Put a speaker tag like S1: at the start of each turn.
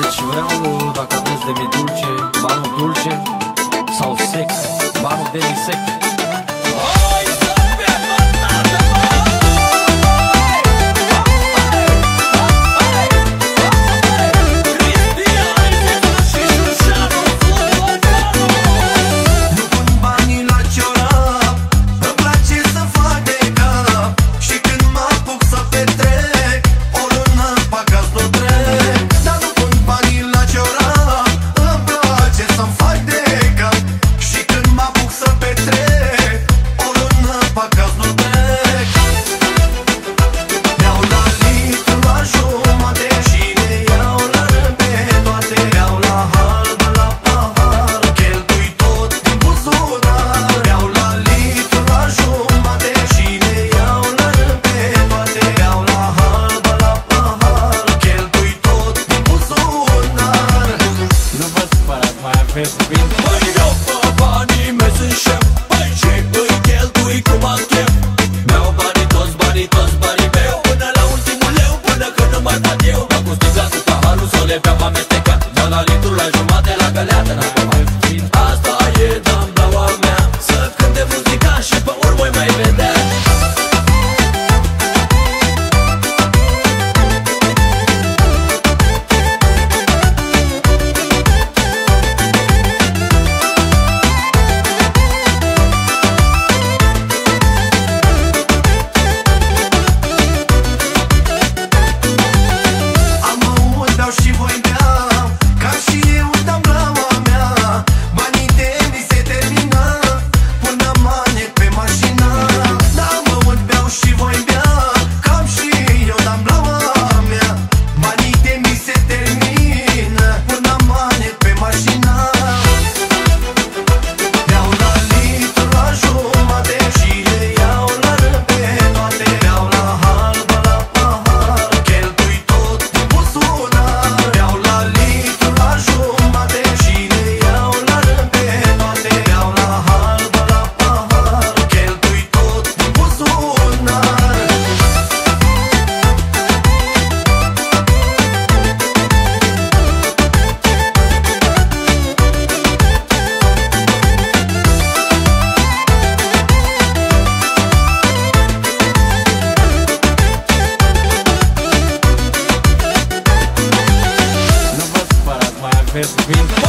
S1: Deci vreau, dacă aveți de dulce, banul dulce sau sex, banul de insecte
S2: aveți bine Băi, eu pe banii mei sunt șef Băi, și îi cheltui cum am chef Mi-au banii toți, banii toți, banii meu Până la ultimul leu, până când nu mai fac eu Mă cu sticla cu paharul, să le beau amestecat. Dau la litru, la jumate, la găleată, n-am Asta
S1: West Wien.